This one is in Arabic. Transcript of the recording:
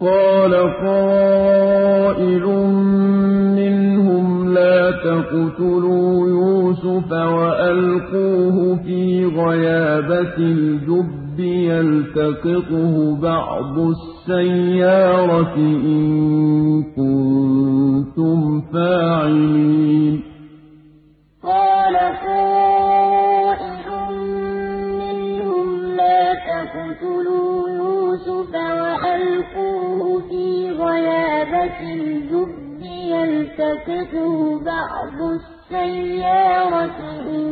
قَالَ قَائِلٌ مِّنْهُمْ لَا تَقْتُلُوا يُوسُفَ وَأَلْقُوهُ فِي غَيَابَتِ الْجُبِّ يَلْتَقِطْهُ بَعْضُ السَّيَّارَةِ إِن كُنتُمْ فَاعِلِينَ قَالَ قَائِلٌ مِّنْهُمْ لَا تَقْتُلُوا يُوسُفَ وَأَلْقُوهُ غَيَابَتِ الْجُبِّ يَلْتَقِطْهُ بَعْضُ السَّيَّارَةِ إِن